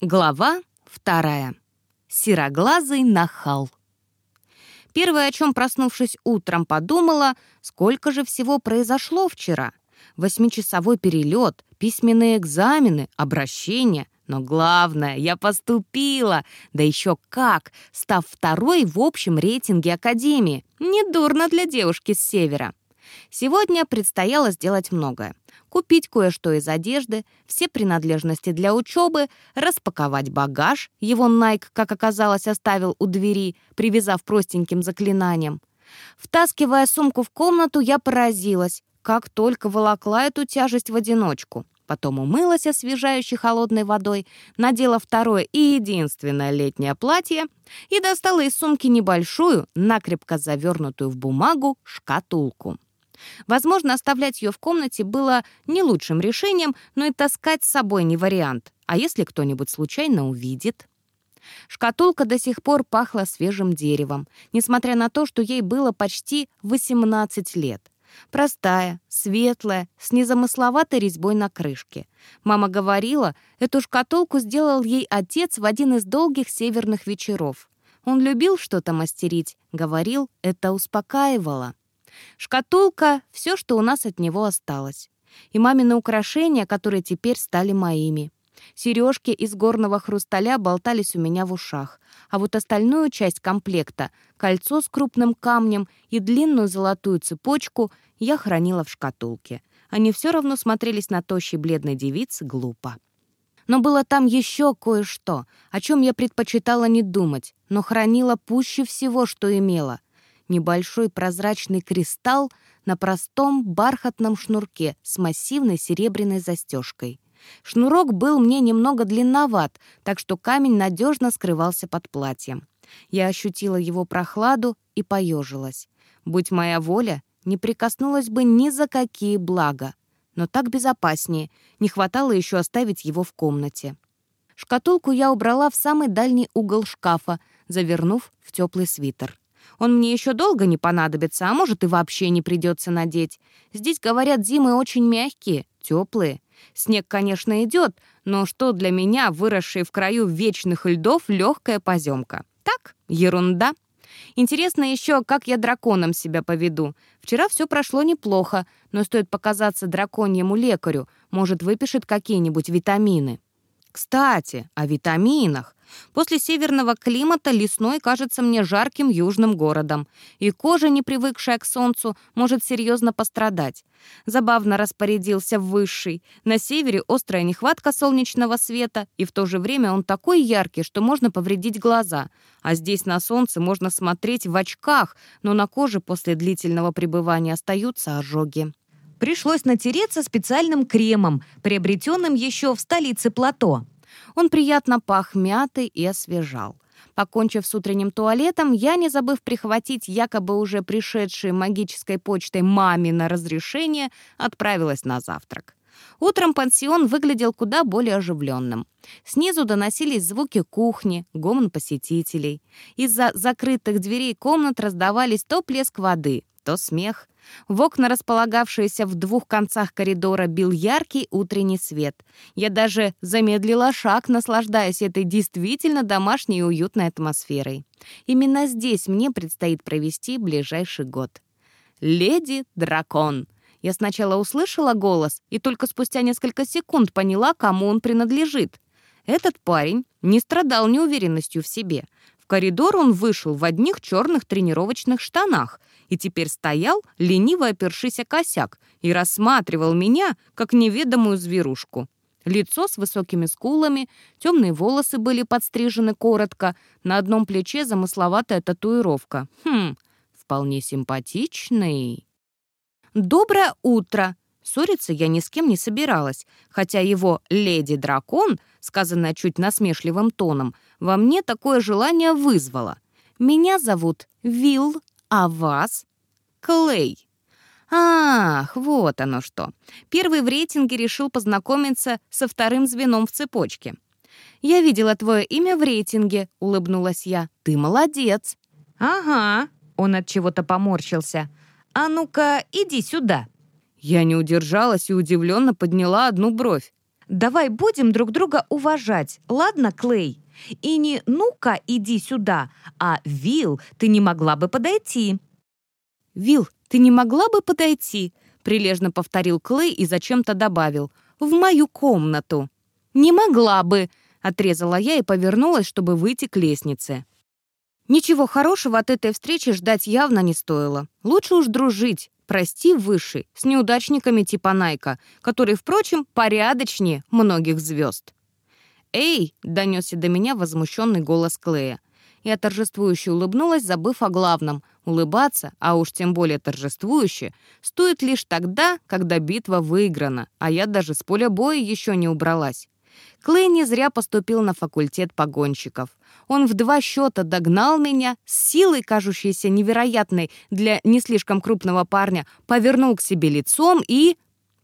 Глава вторая. Сероглазый нахал. Первое, о чем, проснувшись утром, подумала, сколько же всего произошло вчера. Восьмичасовой перелет, письменные экзамены, обращения. Но главное, я поступила. Да еще как, став второй в общем рейтинге Академии. Недурно для девушки с севера. Сегодня предстояло сделать многое купить кое-что из одежды, все принадлежности для учебы, распаковать багаж, его Найк, как оказалось, оставил у двери, привязав простеньким заклинанием. Втаскивая сумку в комнату, я поразилась, как только волокла эту тяжесть в одиночку. Потом умылась освежающей холодной водой, надела второе и единственное летнее платье и достала из сумки небольшую, накрепко завернутую в бумагу, шкатулку. Возможно, оставлять ее в комнате было не лучшим решением, но и таскать с собой не вариант. А если кто-нибудь случайно увидит? Шкатулка до сих пор пахла свежим деревом, несмотря на то, что ей было почти 18 лет. Простая, светлая, с незамысловатой резьбой на крышке. Мама говорила, эту шкатулку сделал ей отец в один из долгих северных вечеров. Он любил что-то мастерить, говорил, это успокаивало. Шкатулка — все, что у нас от него осталось. И мамины украшения, которые теперь стали моими. Сережки из горного хрусталя болтались у меня в ушах, а вот остальную часть комплекта — кольцо с крупным камнем и длинную золотую цепочку — я хранила в шкатулке. Они все равно смотрелись на тощей бледной девице глупо. Но было там еще кое-что, о чем я предпочитала не думать, но хранила пуще всего, что имела — небольшой прозрачный кристалл на простом бархатном шнурке с массивной серебряной застежкой. Шнурок был мне немного длинноват, так что камень надежно скрывался под платьем. Я ощутила его прохладу и поежилась. Будь моя воля, не прикоснулась бы ни за какие блага. Но так безопаснее, не хватало еще оставить его в комнате. Шкатулку я убрала в самый дальний угол шкафа, завернув в теплый свитер. Он мне еще долго не понадобится, а может и вообще не придется надеть. Здесь, говорят, зимы очень мягкие, теплые. Снег, конечно, идет, но что для меня, выросшей в краю вечных льдов, легкая поземка? Так, ерунда. Интересно еще, как я драконом себя поведу. Вчера все прошло неплохо, но стоит показаться драконьему лекарю, может, выпишет какие-нибудь витамины. Кстати, о витаминах. После северного климата лесной кажется мне жарким южным городом, и кожа, не привыкшая к солнцу, может серьезно пострадать. Забавно распорядился высший. На севере острая нехватка солнечного света, и в то же время он такой яркий, что можно повредить глаза. А здесь на солнце можно смотреть в очках, но на коже после длительного пребывания остаются ожоги. Пришлось натереться специальным кремом, приобретенным еще в столице плато. Он приятно пах мятой и освежал. Покончив с утренним туалетом, я, не забыв прихватить якобы уже пришедшее магической почтой маме на разрешение, отправилась на завтрак. Утром пансион выглядел куда более оживленным. Снизу доносились звуки кухни, гомон посетителей. Из-за закрытых дверей комнат раздавались то плеск воды, то смех. В окна, располагавшиеся в двух концах коридора, бил яркий утренний свет. Я даже замедлила шаг, наслаждаясь этой действительно домашней и уютной атмосферой. Именно здесь мне предстоит провести ближайший год. «Леди-дракон». Я сначала услышала голос и только спустя несколько секунд поняла, кому он принадлежит. Этот парень не страдал неуверенностью в себе. Коридор он вышел в одних черных тренировочных штанах и теперь стоял, лениво опершись о косяк, и рассматривал меня, как неведомую зверушку. Лицо с высокими скулами, темные волосы были подстрижены коротко, на одном плече замысловатая татуировка. Хм, вполне симпатичный. «Доброе утро!» Ссориться я ни с кем не собиралась, хотя его «леди-дракон», сказанное чуть насмешливым тоном, во мне такое желание вызвало. «Меня зовут Вилл а вас? Клей. Ах, вот оно что. Первый в рейтинге решил познакомиться со вторым звеном в цепочке. «Я видела твое имя в рейтинге», — улыбнулась я. «Ты молодец». «Ага», — он от чего-то поморщился. «А ну-ка, иди сюда». Я не удержалась и удивленно подняла одну бровь. Давай будем друг друга уважать, ладно, Клей? И не «ну-ка, иди сюда», а «Вил, ты не могла бы подойти». «Вил, ты не могла бы подойти?» — прилежно повторил Клей и зачем-то добавил. «В мою комнату». «Не могла бы», — отрезала я и повернулась, чтобы выйти к лестнице. Ничего хорошего от этой встречи ждать явно не стоило. Лучше уж дружить, прости, высший, с неудачниками типа Найка, который, впрочем, порядочнее многих звезд. «Эй!» — донесся до меня возмущенный голос Клея. Я торжествующе улыбнулась, забыв о главном. Улыбаться, а уж тем более торжествующе, стоит лишь тогда, когда битва выиграна, а я даже с поля боя еще не убралась. Клей не зря поступил на факультет погонщиков. Он в два счета догнал меня, с силой, кажущейся невероятной для не слишком крупного парня, повернул к себе лицом и...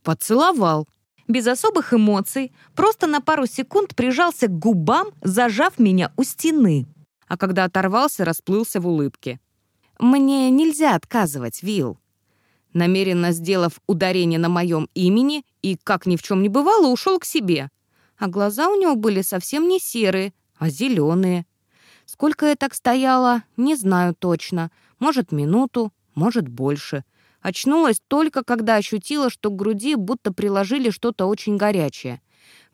поцеловал. Без особых эмоций, просто на пару секунд прижался к губам, зажав меня у стены. А когда оторвался, расплылся в улыбке. «Мне нельзя отказывать, Вил. Намеренно сделав ударение на моем имени и, как ни в чем не бывало, ушел к себе а глаза у него были совсем не серые, а зеленые. Сколько я так стояла, не знаю точно. Может, минуту, может, больше. Очнулась только, когда ощутила, что к груди будто приложили что-то очень горячее.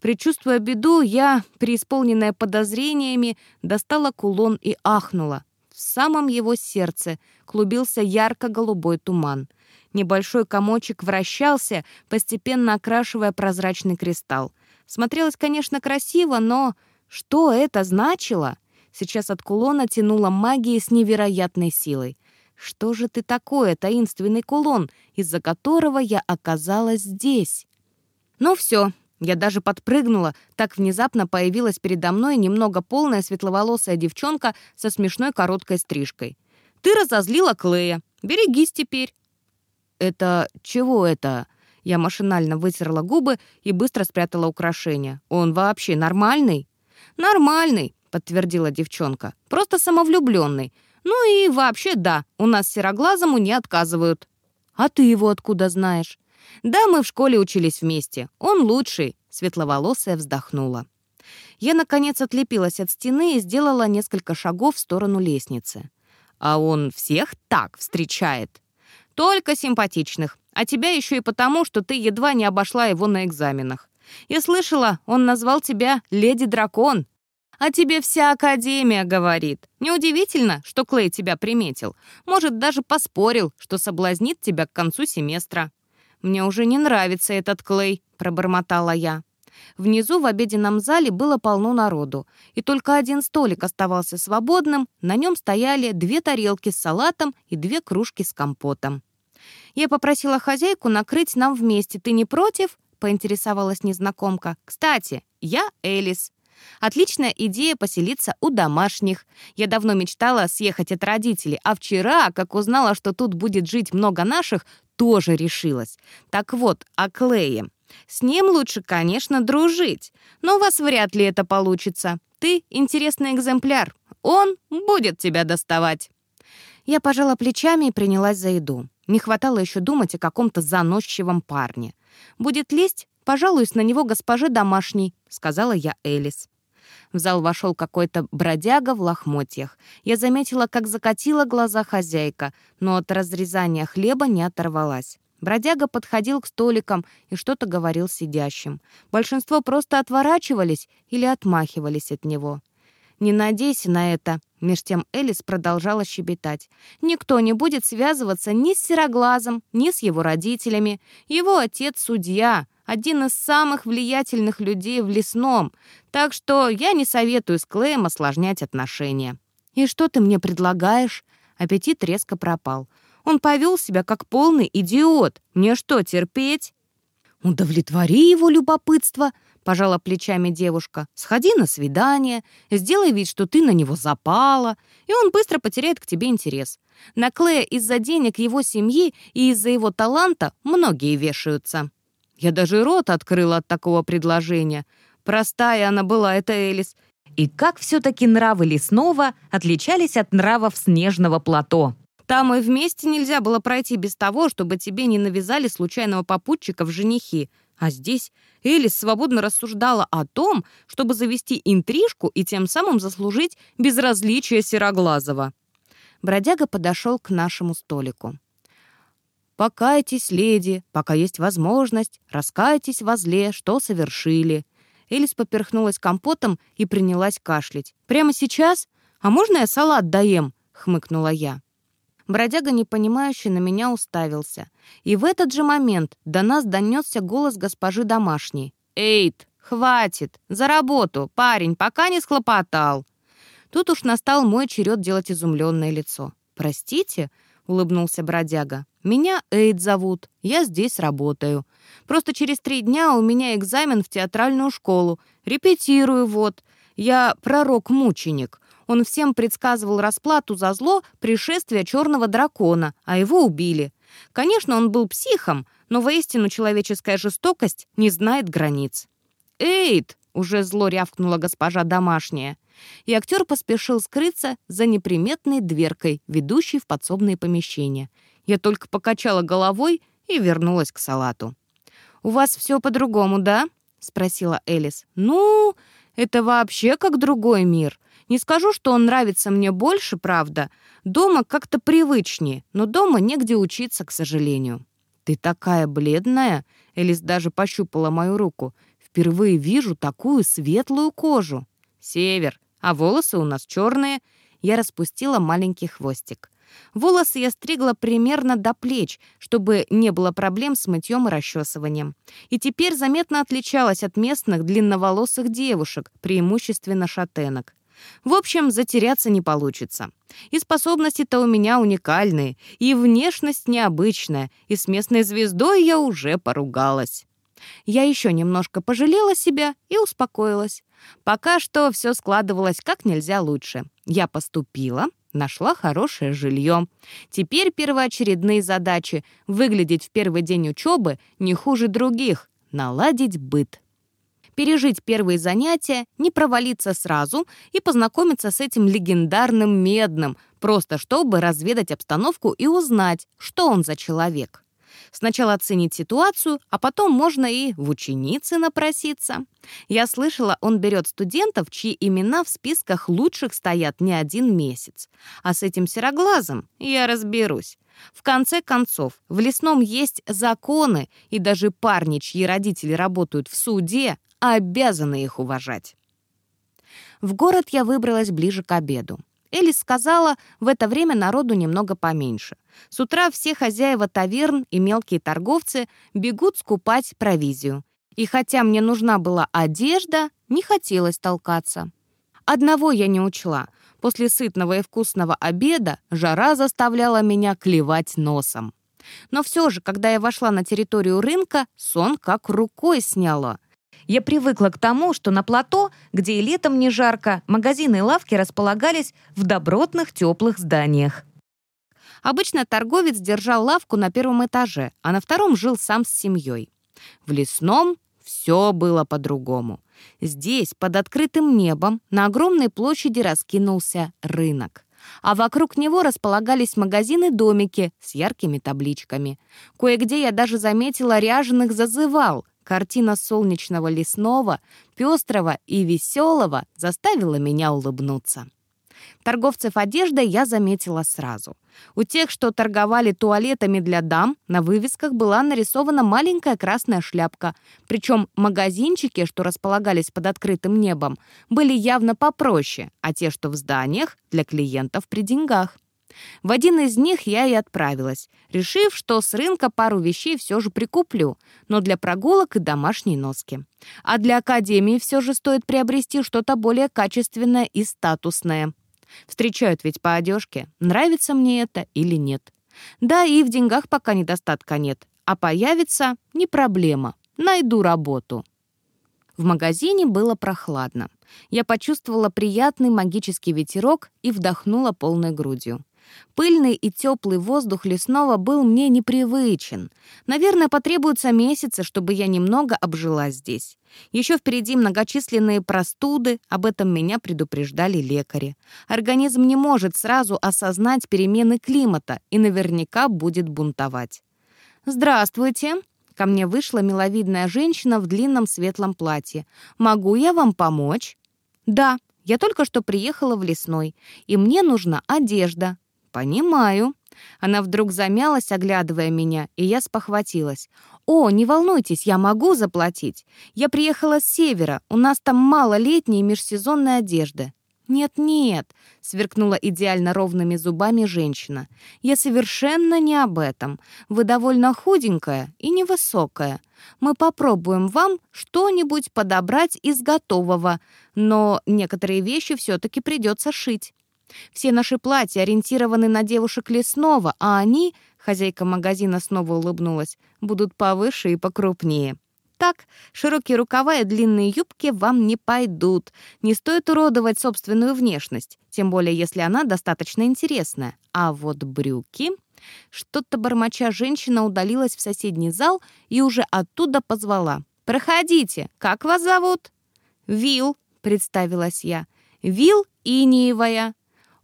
Причувствуя беду, я, преисполненная подозрениями, достала кулон и ахнула. В самом его сердце клубился ярко-голубой туман. Небольшой комочек вращался, постепенно окрашивая прозрачный кристалл. Смотрелось, конечно, красиво, но что это значило? Сейчас от кулона тянуло магией с невероятной силой. Что же ты такое, таинственный кулон, из-за которого я оказалась здесь? Ну все, я даже подпрыгнула, так внезапно появилась передо мной немного полная светловолосая девчонка со смешной короткой стрижкой. «Ты разозлила Клея. Берегись теперь». «Это... чего это?» Я машинально вытерла губы и быстро спрятала украшение. «Он вообще нормальный?» «Нормальный», — подтвердила девчонка. «Просто самовлюбленный. Ну и вообще, да, у нас сероглазому не отказывают». «А ты его откуда знаешь?» «Да, мы в школе учились вместе. Он лучший», — светловолосая вздохнула. Я, наконец, отлепилась от стены и сделала несколько шагов в сторону лестницы. «А он всех так встречает?» «Только симпатичных. А тебя еще и потому, что ты едва не обошла его на экзаменах. Я слышала, он назвал тебя «Леди Дракон». А тебе вся Академия говорит. Неудивительно, что Клей тебя приметил. Может, даже поспорил, что соблазнит тебя к концу семестра. «Мне уже не нравится этот Клей», — пробормотала я. Внизу в обеденном зале было полно народу, и только один столик оставался свободным, на нем стояли две тарелки с салатом и две кружки с компотом. Я попросила хозяйку накрыть нам вместе. Ты не против?» — поинтересовалась незнакомка. «Кстати, я Элис. Отличная идея поселиться у домашних. Я давно мечтала съехать от родителей, а вчера, как узнала, что тут будет жить много наших, тоже решилась. Так вот, о Клее. С ним лучше, конечно, дружить, но у вас вряд ли это получится. Ты интересный экземпляр. Он будет тебя доставать». Я пожала плечами и принялась за еду. Не хватало еще думать о каком-то заносчивом парне. «Будет лезть, пожалуюсь на него госпоже домашней», — сказала я Элис. В зал вошел какой-то бродяга в лохмотьях. Я заметила, как закатила глаза хозяйка, но от разрезания хлеба не оторвалась. Бродяга подходил к столикам и что-то говорил сидящим. Большинство просто отворачивались или отмахивались от него. «Не надейся на это», — меж тем Элис продолжала щебетать. «Никто не будет связываться ни с Сероглазом, ни с его родителями. Его отец — судья, один из самых влиятельных людей в лесном, так что я не советую с Клеем осложнять отношения». «И что ты мне предлагаешь?» Аппетит резко пропал. Он повел себя как полный идиот. Мне что, терпеть? «Удовлетвори его любопытство», — пожала плечами девушка. «Сходи на свидание, сделай вид, что ты на него запала, и он быстро потеряет к тебе интерес. На Клея из-за денег его семьи и из-за его таланта многие вешаются». Я даже рот открыла от такого предложения. Простая она была, эта Элис. И как все-таки нравы лесного отличались от нравов снежного плато. Там и вместе нельзя было пройти без того, чтобы тебе не навязали случайного попутчика в женихи. А здесь Элис свободно рассуждала о том, чтобы завести интрижку и тем самым заслужить безразличие Сероглазого. Бродяга подошел к нашему столику. «Покайтесь, леди, пока есть возможность, раскайтесь во зле, что совершили». Элис поперхнулась компотом и принялась кашлять. «Прямо сейчас? А можно я салат доем?» — хмыкнула я. Бродяга, непонимающе, на меня уставился. И в этот же момент до нас донесся голос госпожи домашней. «Эйт, хватит! За работу! Парень, пока не схлопотал!» Тут уж настал мой черед делать изумленное лицо. «Простите?» — улыбнулся бродяга. «Меня Эйд зовут. Я здесь работаю. Просто через три дня у меня экзамен в театральную школу. Репетирую вот. Я пророк-мученик. Он всем предсказывал расплату за зло пришествия черного дракона, а его убили. Конечно, он был психом, но воистину человеческая жестокость не знает границ. «Эйд!» — уже зло рявкнула госпожа домашняя. И актер поспешил скрыться за неприметной дверкой, ведущей в подсобные помещения. Я только покачала головой и вернулась к салату. «У вас все по-другому, да?» — спросила Элис. «Ну, это вообще как другой мир. Не скажу, что он нравится мне больше, правда. Дома как-то привычнее, но дома негде учиться, к сожалению. Ты такая бледная, Элис даже пощупала мою руку. Впервые вижу такую светлую кожу. Север, а волосы у нас черные. Я распустила маленький хвостик. Волосы я стригла примерно до плеч, чтобы не было проблем с мытьем и расчесыванием. И теперь заметно отличалась от местных длинноволосых девушек, преимущественно шатенок. В общем, затеряться не получится. И способности-то у меня уникальные, и внешность необычная, и с местной звездой я уже поругалась. Я еще немножко пожалела себя и успокоилась. Пока что все складывалось как нельзя лучше. Я поступила, нашла хорошее жилье. Теперь первоочередные задачи — выглядеть в первый день учебы не хуже других, наладить быт пережить первые занятия, не провалиться сразу и познакомиться с этим легендарным Медным, просто чтобы разведать обстановку и узнать, что он за человек. Сначала оценить ситуацию, а потом можно и в ученицы напроситься. Я слышала, он берет студентов, чьи имена в списках лучших стоят не один месяц. А с этим сероглазом я разберусь. В конце концов, в лесном есть законы, и даже парни, чьи родители работают в суде, обязаны их уважать. В город я выбралась ближе к обеду. Элис сказала, в это время народу немного поменьше. С утра все хозяева таверн и мелкие торговцы бегут скупать провизию. И хотя мне нужна была одежда, не хотелось толкаться. Одного я не учла. После сытного и вкусного обеда жара заставляла меня клевать носом. Но все же, когда я вошла на территорию рынка, сон как рукой сняло — я привыкла к тому, что на плато, где и летом не жарко, магазины и лавки располагались в добротных теплых зданиях. Обычно торговец держал лавку на первом этаже, а на втором жил сам с семьей. В лесном все было по-другому. Здесь, под открытым небом, на огромной площади раскинулся рынок. А вокруг него располагались магазины-домики с яркими табличками. Кое-где я даже заметила ряженых зазывал, Картина солнечного лесного, пестрого и веселого заставила меня улыбнуться. Торговцев одеждой я заметила сразу. У тех, что торговали туалетами для дам, на вывесках была нарисована маленькая красная шляпка. Причем магазинчики, что располагались под открытым небом, были явно попроще, а те, что в зданиях, для клиентов при деньгах. В один из них я и отправилась, решив, что с рынка пару вещей все же прикуплю, но для прогулок и домашней носки. А для академии все же стоит приобрести что-то более качественное и статусное. Встречают ведь по одежке, нравится мне это или нет. Да, и в деньгах пока недостатка нет, а появится — не проблема, найду работу. В магазине было прохладно. Я почувствовала приятный магический ветерок и вдохнула полной грудью. Пыльный и теплый воздух лесного был мне непривычен. Наверное, потребуются месяцы, чтобы я немного обжила здесь. Еще впереди многочисленные простуды, об этом меня предупреждали лекари. Организм не может сразу осознать перемены климата и наверняка будет бунтовать. «Здравствуйте!» Ко мне вышла миловидная женщина в длинном светлом платье. «Могу я вам помочь?» «Да, я только что приехала в лесной, и мне нужна одежда». «Понимаю». Она вдруг замялась, оглядывая меня, и я спохватилась. «О, не волнуйтесь, я могу заплатить. Я приехала с севера, у нас там мало летней межсезонной одежды». «Нет-нет», — сверкнула идеально ровными зубами женщина. «Я совершенно не об этом. Вы довольно худенькая и невысокая. Мы попробуем вам что-нибудь подобрать из готового, но некоторые вещи все-таки придется шить. Все наши платья ориентированы на девушек лесного, а они, хозяйка магазина снова улыбнулась, будут повыше и покрупнее. Так, широкие рукава и длинные юбки вам не пойдут. Не стоит уродовать собственную внешность, тем более если она достаточно интересная. А вот брюки... Что-то бормоча женщина удалилась в соседний зал и уже оттуда позвала. «Проходите, как вас зовут?» «Вил», — представилась я. «Вил Иниевая».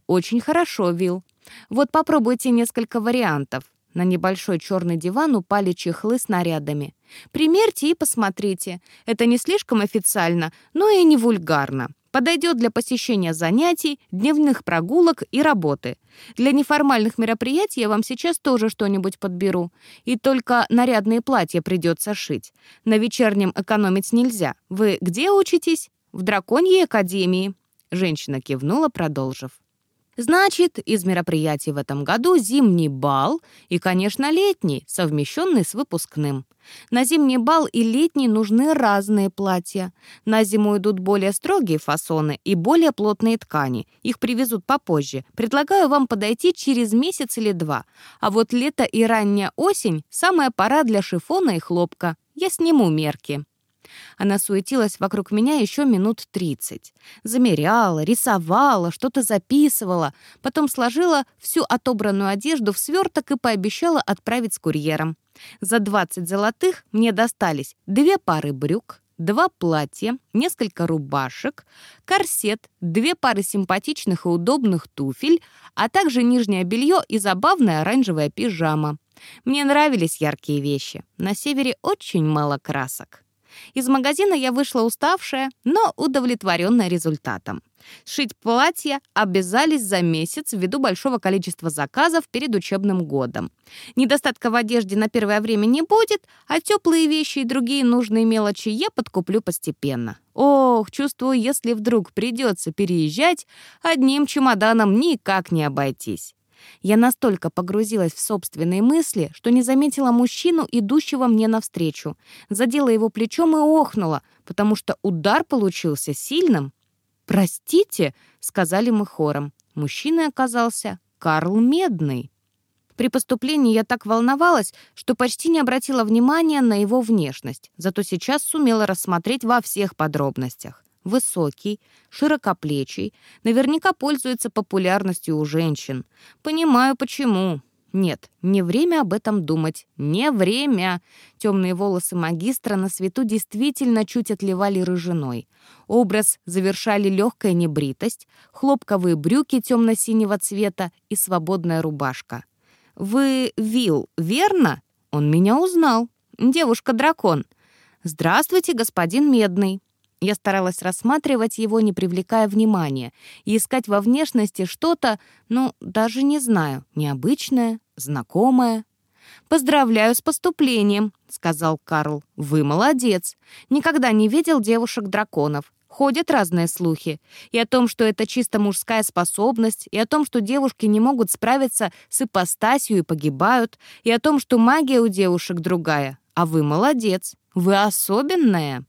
«Очень хорошо, Вил. Вот попробуйте несколько вариантов». На небольшой черный диван упали чехлы с нарядами. «Примерьте и посмотрите. Это не слишком официально, но и не вульгарно. Подойдет для посещения занятий, дневных прогулок и работы. Для неформальных мероприятий я вам сейчас тоже что-нибудь подберу. И только нарядные платья придется шить. На вечернем экономить нельзя. Вы где учитесь? В Драконьей академии». Женщина кивнула, продолжив. Значит, из мероприятий в этом году зимний бал и, конечно, летний, совмещенный с выпускным. На зимний бал и летний нужны разные платья. На зиму идут более строгие фасоны и более плотные ткани. Их привезут попозже. Предлагаю вам подойти через месяц или два. А вот лето и ранняя осень — самая пора для шифона и хлопка. Я сниму мерки. Она суетилась вокруг меня еще минут тридцать. Замеряла, рисовала, что-то записывала, потом сложила всю отобранную одежду в сверток и пообещала отправить с курьером. За двадцать золотых мне достались две пары брюк, два платья, несколько рубашек, корсет, две пары симпатичных и удобных туфель, а также нижнее белье и забавная оранжевая пижама. Мне нравились яркие вещи. На севере очень мало красок. Из магазина я вышла уставшая, но удовлетворенная результатом. Сшить платье обязались за месяц ввиду большого количества заказов перед учебным годом. Недостатка в одежде на первое время не будет, а теплые вещи и другие нужные мелочи я подкуплю постепенно. Ох, чувствую, если вдруг придется переезжать, одним чемоданом никак не обойтись. Я настолько погрузилась в собственные мысли, что не заметила мужчину, идущего мне навстречу. Задела его плечом и охнула, потому что удар получился сильным. «Простите», — сказали мы хором. Мужчиной оказался Карл Медный. При поступлении я так волновалась, что почти не обратила внимания на его внешность, зато сейчас сумела рассмотреть во всех подробностях высокий, широкоплечий, наверняка пользуется популярностью у женщин. Понимаю, почему. Нет, не время об этом думать. Не время. Темные волосы магистра на свету действительно чуть отливали рыжиной. Образ завершали легкая небритость, хлопковые брюки темно-синего цвета и свободная рубашка. «Вы Вил, верно?» Он меня узнал. «Девушка-дракон». «Здравствуйте, господин Медный». Я старалась рассматривать его, не привлекая внимания, и искать во внешности что-то, ну, даже не знаю, необычное, знакомое. «Поздравляю с поступлением», — сказал Карл. «Вы молодец. Никогда не видел девушек-драконов. Ходят разные слухи. И о том, что это чисто мужская способность, и о том, что девушки не могут справиться с ипостасью и погибают, и о том, что магия у девушек другая. А вы молодец. Вы особенная».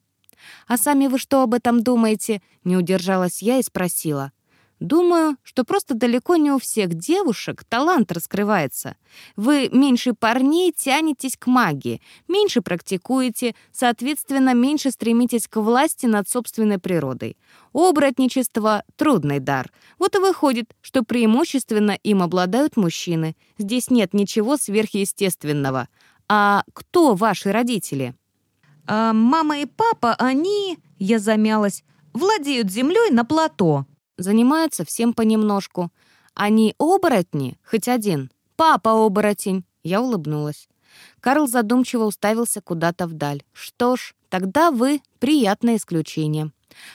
«А сами вы что об этом думаете?» — не удержалась я и спросила. «Думаю, что просто далеко не у всех девушек талант раскрывается. Вы меньше парней тянетесь к магии, меньше практикуете, соответственно, меньше стремитесь к власти над собственной природой. Оборотничество — трудный дар. Вот и выходит, что преимущественно им обладают мужчины. Здесь нет ничего сверхъестественного. А кто ваши родители?» А мама и папа, они, я замялась, владеют землей на плато. Занимаются всем понемножку. Они оборотни, хоть один. Папа оборотень. Я улыбнулась. Карл задумчиво уставился куда-то вдаль. «Что ж, тогда вы приятное исключение».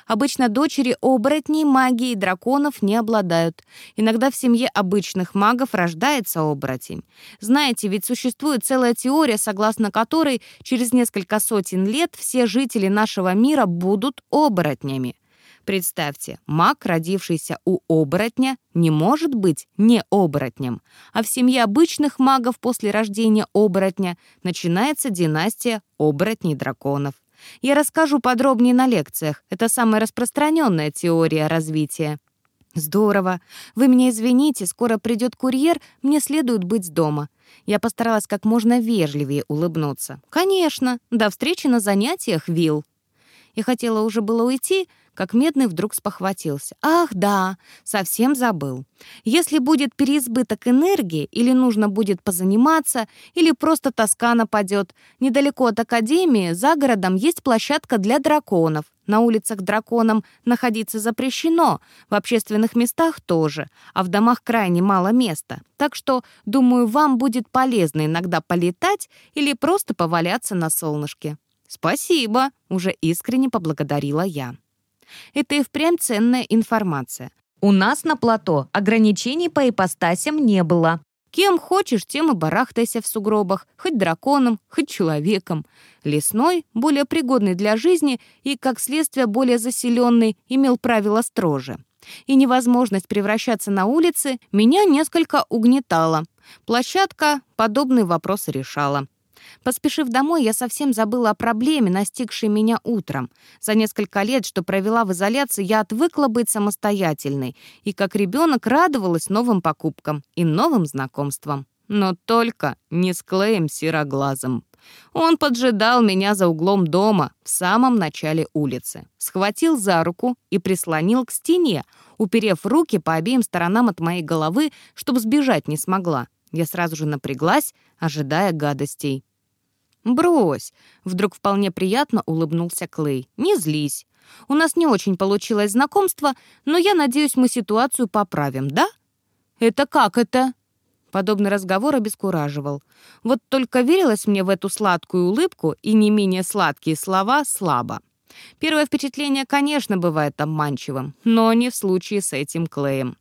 Обычно дочери оборотней магии драконов не обладают. Иногда в семье обычных магов рождается оборотень. Знаете, ведь существует целая теория, согласно которой через несколько сотен лет все жители нашего мира будут оборотнями. Представьте, маг, родившийся у оборотня, не может быть не оборотнем, а в семье обычных магов после рождения оборотня начинается династия оборотней-драконов. Я расскажу подробнее на лекциях. Это самая распространенная теория развития. Здорово. Вы меня извините, скоро придет курьер, мне следует быть дома. Я постаралась как можно вежливее улыбнуться. Конечно. До встречи на занятиях, Вил. Я хотела уже было уйти, как Медный вдруг спохватился. «Ах, да, совсем забыл. Если будет переизбыток энергии, или нужно будет позаниматься, или просто тоска нападет, недалеко от Академии, за городом есть площадка для драконов. На улицах драконам находиться запрещено, в общественных местах тоже, а в домах крайне мало места. Так что, думаю, вам будет полезно иногда полетать или просто поваляться на солнышке». «Спасибо», — уже искренне поблагодарила я. Это и впрямь ценная информация. У нас на плато ограничений по ипостасям не было. Кем хочешь, тем и барахтайся в сугробах, хоть драконом, хоть человеком. Лесной, более пригодный для жизни и, как следствие, более заселенный, имел правила строже. И невозможность превращаться на улице меня несколько угнетала. Площадка подобный вопрос решала. Поспешив домой, я совсем забыла о проблеме, настигшей меня утром. За несколько лет, что провела в изоляции, я отвыкла быть самостоятельной и как ребенок радовалась новым покупкам и новым знакомствам. Но только не с Клеем Сероглазом. Он поджидал меня за углом дома в самом начале улицы. Схватил за руку и прислонил к стене, уперев руки по обеим сторонам от моей головы, чтобы сбежать не смогла. Я сразу же напряглась, ожидая гадостей. «Брось!» — вдруг вполне приятно улыбнулся Клей. «Не злись. У нас не очень получилось знакомство, но я надеюсь, мы ситуацию поправим, да?» «Это как это?» Подобный разговор обескураживал. Вот только верилось мне в эту сладкую улыбку и не менее сладкие слова слабо. Первое впечатление, конечно, бывает обманчивым, но не в случае с этим Клеем.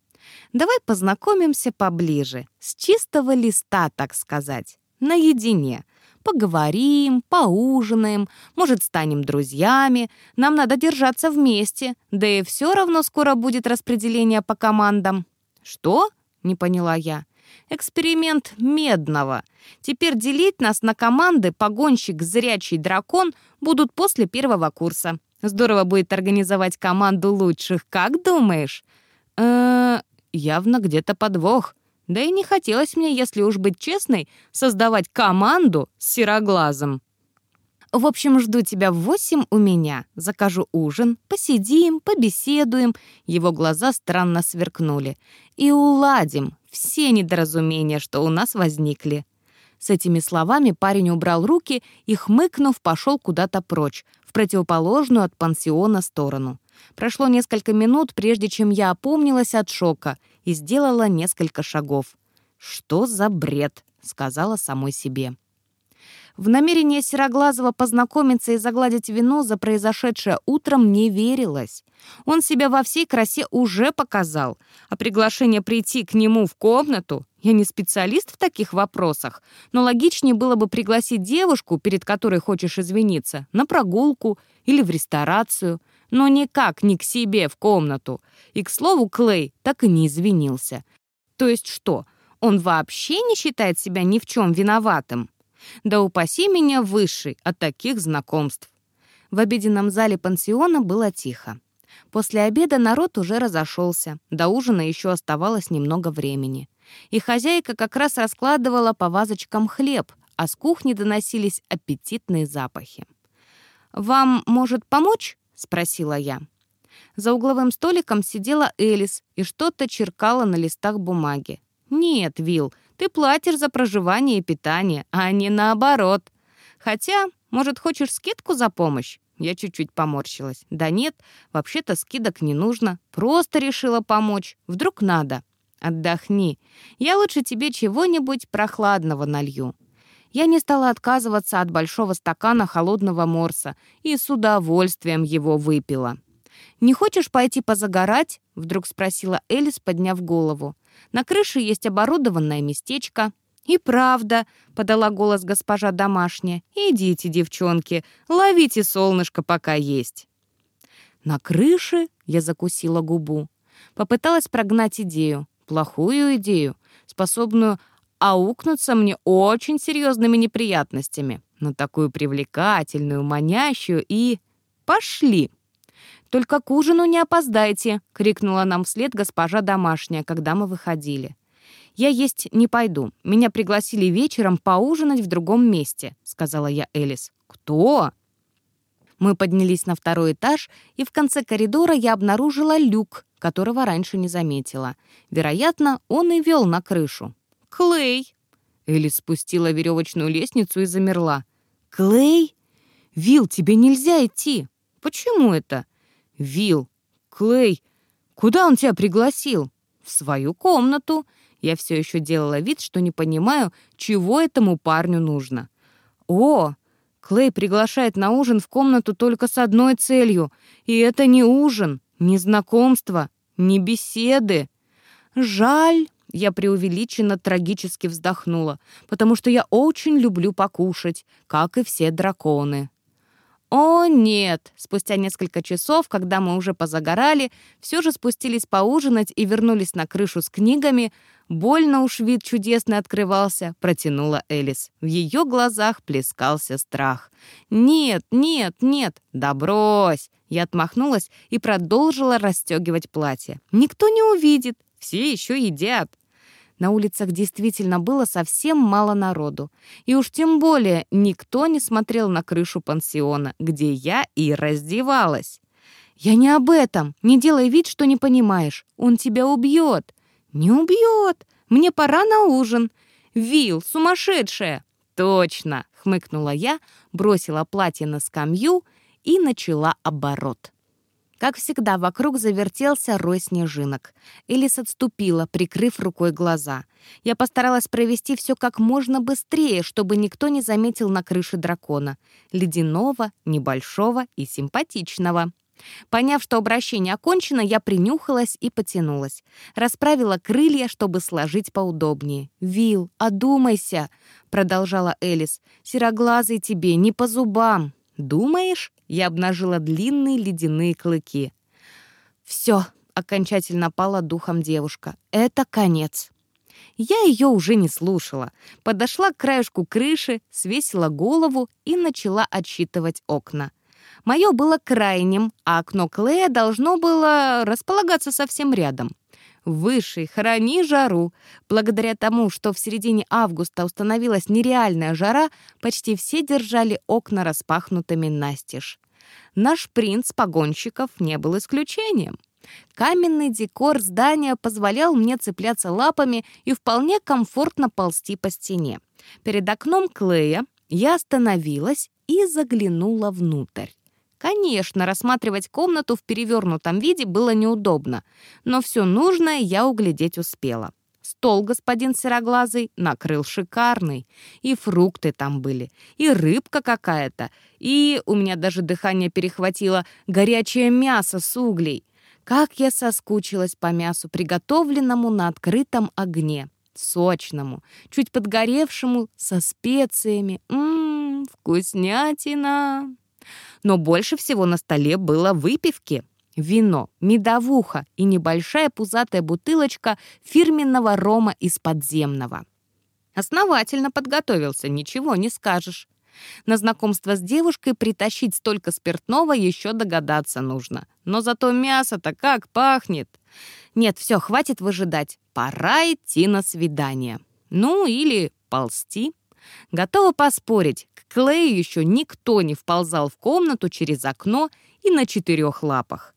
Давай познакомимся поближе, с чистого листа, так сказать, наедине — Поговорим, поужинаем, может, станем друзьями. Нам надо держаться вместе, да и все равно скоро будет распределение по командам». «Что?» — не поняла я. «Эксперимент Медного. Теперь делить нас на команды погонщик, зрячий дракон будут после первого курса. Здорово будет организовать команду лучших, как думаешь?» «Э-э, явно где-то подвох». Да и не хотелось мне, если уж быть честной, создавать команду с сероглазом. В общем, жду тебя в восемь у меня. Закажу ужин, посидим, побеседуем. Его глаза странно сверкнули. И уладим все недоразумения, что у нас возникли. С этими словами парень убрал руки и, хмыкнув, пошел куда-то прочь, в противоположную от пансиона сторону. Прошло несколько минут, прежде чем я опомнилась от шока и сделала несколько шагов. «Что за бред?» — сказала самой себе. В намерение Сероглазого познакомиться и загладить вину за произошедшее утром не верилось. Он себя во всей красе уже показал, а приглашение прийти к нему в комнату я не специалист в таких вопросах, но логичнее было бы пригласить девушку, перед которой хочешь извиниться, на прогулку или в ресторацию, но никак не к себе в комнату. И, к слову, Клей так и не извинился. То есть что, он вообще не считает себя ни в чем виноватым? Да упаси меня высший от таких знакомств. В обеденном зале пансиона было тихо. После обеда народ уже разошелся, до ужина еще оставалось немного времени. И хозяйка как раз раскладывала по вазочкам хлеб, а с кухни доносились аппетитные запахи. «Вам может помочь?» — спросила я. За угловым столиком сидела Элис и что-то черкала на листах бумаги. «Нет, Вил, ты платишь за проживание и питание, а не наоборот. Хотя, может, хочешь скидку за помощь?» Я чуть-чуть поморщилась. «Да нет, вообще-то скидок не нужно. Просто решила помочь. Вдруг надо. Отдохни. Я лучше тебе чего-нибудь прохладного налью». Я не стала отказываться от большого стакана холодного морса и с удовольствием его выпила. «Не хочешь пойти позагорать?» — вдруг спросила Элис, подняв голову. «На крыше есть оборудованное местечко». «И правда», — подала голос госпожа домашняя, «идите, девчонки, ловите солнышко, пока есть». «На крыше?» — я закусила губу. Попыталась прогнать идею, плохую идею, способную аукнуться мне очень серьезными неприятностями, но такую привлекательную, манящую и... «Пошли!» «Только к ужину не опоздайте!» — крикнула нам вслед госпожа домашняя, когда мы выходили. «Я есть не пойду. Меня пригласили вечером поужинать в другом месте», — сказала я Элис. «Кто?» Мы поднялись на второй этаж, и в конце коридора я обнаружила люк, которого раньше не заметила. Вероятно, он и вел на крышу. «Клей!» Элис спустила веревочную лестницу и замерла. «Клей? Вил, тебе нельзя идти!» «Почему это?» «Вил, Клей, куда он тебя пригласил?» «В свою комнату. Я все еще делала вид, что не понимаю, чего этому парню нужно. «О, Клей приглашает на ужин в комнату только с одной целью. И это не ужин, не знакомство, не беседы. Жаль, я преувеличенно трагически вздохнула, потому что я очень люблю покушать, как и все драконы. О, нет! Спустя несколько часов, когда мы уже позагорали, все же спустились поужинать и вернулись на крышу с книгами, больно уж вид чудесный открывался, протянула Элис. В ее глазах плескался страх. «Нет, нет, нет! Да брось!» Я отмахнулась и продолжила расстегивать платье. «Никто не увидит, все еще едят». На улицах действительно было совсем мало народу. И уж тем более никто не смотрел на крышу пансиона, где я и раздевалась. «Я не об этом. Не делай вид, что не понимаешь. Он тебя убьет». «Не убьет. Мне пора на ужин». «Вил, сумасшедшая!» «Точно!» — хмыкнула я, бросила платье на скамью и начала оборот. Как всегда, вокруг завертелся рой снежинок. Элис отступила, прикрыв рукой глаза. Я постаралась провести все как можно быстрее, чтобы никто не заметил на крыше дракона. Ледяного, небольшого и симпатичного. Поняв, что обращение окончено, я принюхалась и потянулась. Расправила крылья, чтобы сложить поудобнее. «Вил, одумайся!» — продолжала Элис. «Сероглазый тебе не по зубам!» «Думаешь?» — я обнажила длинные ледяные клыки. «Все!» — окончательно пала духом девушка. «Это конец!» Я ее уже не слушала. Подошла к краешку крыши, свесила голову и начала отсчитывать окна. Мое было крайним, а окно Клея должно было располагаться совсем рядом. Высший, храни жару. Благодаря тому, что в середине августа установилась нереальная жара, почти все держали окна распахнутыми настежь. Наш принц погонщиков не был исключением. Каменный декор здания позволял мне цепляться лапами и вполне комфортно ползти по стене. Перед окном Клея я остановилась и заглянула внутрь. Конечно, рассматривать комнату в перевернутом виде было неудобно, но все нужное я углядеть успела. Стол господин Сероглазый накрыл шикарный. И фрукты там были, и рыбка какая-то, и у меня даже дыхание перехватило горячее мясо с углей. Как я соскучилась по мясу, приготовленному на открытом огне, сочному, чуть подгоревшему, со специями. Ммм, вкуснятина! Но больше всего на столе было выпивки. Вино, медовуха и небольшая пузатая бутылочка фирменного рома из подземного. Основательно подготовился, ничего не скажешь. На знакомство с девушкой притащить столько спиртного еще догадаться нужно. Но зато мясо-то как пахнет. Нет, все, хватит выжидать. Пора идти на свидание. Ну, или ползти. Готова поспорить, к Клею еще никто не вползал в комнату через окно и на четырех лапах.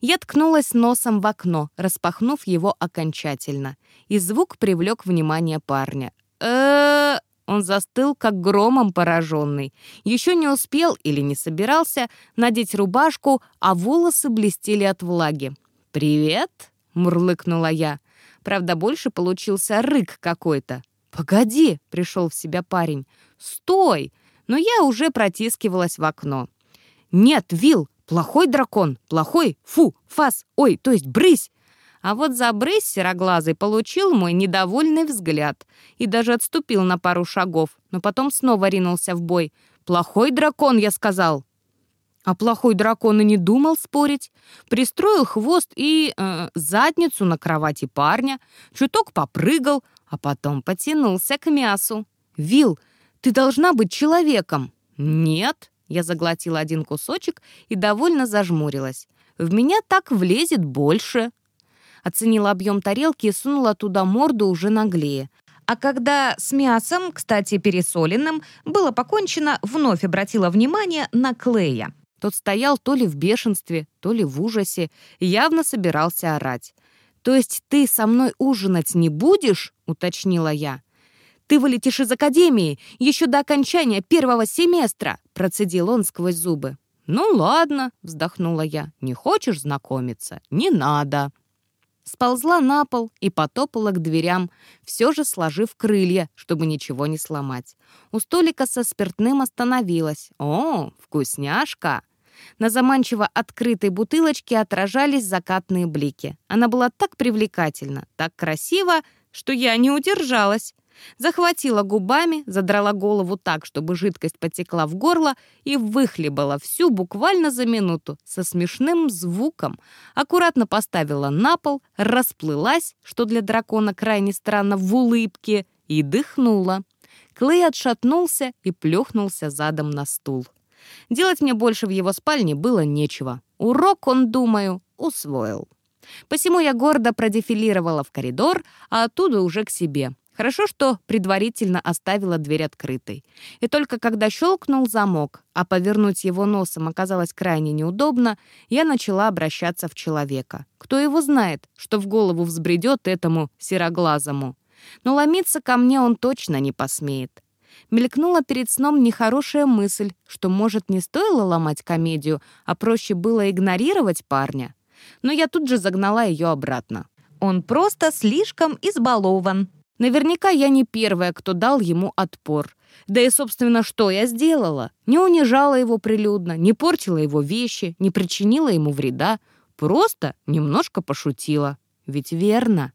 Я ткнулась носом в окно, распахнув его окончательно, и звук привлек внимание парня. э Он застыл, как громом пораженный. Еще не успел или не собирался надеть рубашку, а волосы блестели от влаги. «Привет!» — мурлыкнула я. Правда, больше получился рык какой-то. «Погоди!» — пришел в себя парень. «Стой!» Но я уже протискивалась в окно. «Нет, Вил, плохой дракон, плохой, фу, фас, ой, то есть брысь!» А вот за брысь сероглазый получил мой недовольный взгляд и даже отступил на пару шагов, но потом снова ринулся в бой. «Плохой дракон», я сказал. А плохой дракон и не думал спорить. Пристроил хвост и э, задницу на кровати парня, чуток попрыгал, а потом потянулся к мясу. «Вил, ты должна быть человеком!» «Нет!» Я заглотила один кусочек и довольно зажмурилась. «В меня так влезет больше!» Оценила объем тарелки и сунула туда морду уже наглее. А когда с мясом, кстати, пересоленным, было покончено, вновь обратила внимание на Клея. Тот стоял то ли в бешенстве, то ли в ужасе, явно собирался орать. «То есть ты со мной ужинать не будешь?» — уточнила я. «Ты вылетишь из академии еще до окончания первого семестра!» — процедил он сквозь зубы. «Ну ладно», — вздохнула я. «Не хочешь знакомиться? Не надо». Сползла на пол и потопала к дверям, все же сложив крылья, чтобы ничего не сломать. У столика со спиртным остановилась. «О, вкусняшка!» На заманчиво открытой бутылочке отражались закатные блики. Она была так привлекательна, так красива, что я не удержалась. Захватила губами, задрала голову так, чтобы жидкость потекла в горло и выхлебала всю буквально за минуту со смешным звуком. Аккуратно поставила на пол, расплылась, что для дракона крайне странно, в улыбке, и дыхнула. Клей отшатнулся и плюхнулся задом на стул. Делать мне больше в его спальне было нечего. Урок, он, думаю, усвоил. Посему я гордо продефилировала в коридор, а оттуда уже к себе. Хорошо, что предварительно оставила дверь открытой. И только когда щелкнул замок, а повернуть его носом оказалось крайне неудобно, я начала обращаться в человека. Кто его знает, что в голову взбредет этому сероглазому. Но ломиться ко мне он точно не посмеет мелькнула перед сном нехорошая мысль, что, может, не стоило ломать комедию, а проще было игнорировать парня. Но я тут же загнала ее обратно. Он просто слишком избалован. Наверняка я не первая, кто дал ему отпор. Да и, собственно, что я сделала? Не унижала его прилюдно, не портила его вещи, не причинила ему вреда. Просто немножко пошутила. Ведь верно.